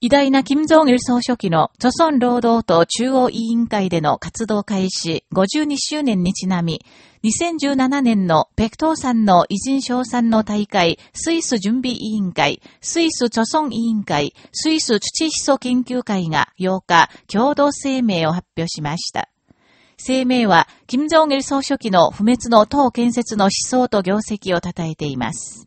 偉大な金正日総書記の著村労働党中央委員会での活動開始52周年にちなみ、2017年の北東山の偉人賞賛の大会スイス準備委員会、スイス著村委員会、スイス土思想研究会が8日共同声明を発表しました。声明は、金正日総書記の不滅の党建設の思想と業績を称えています。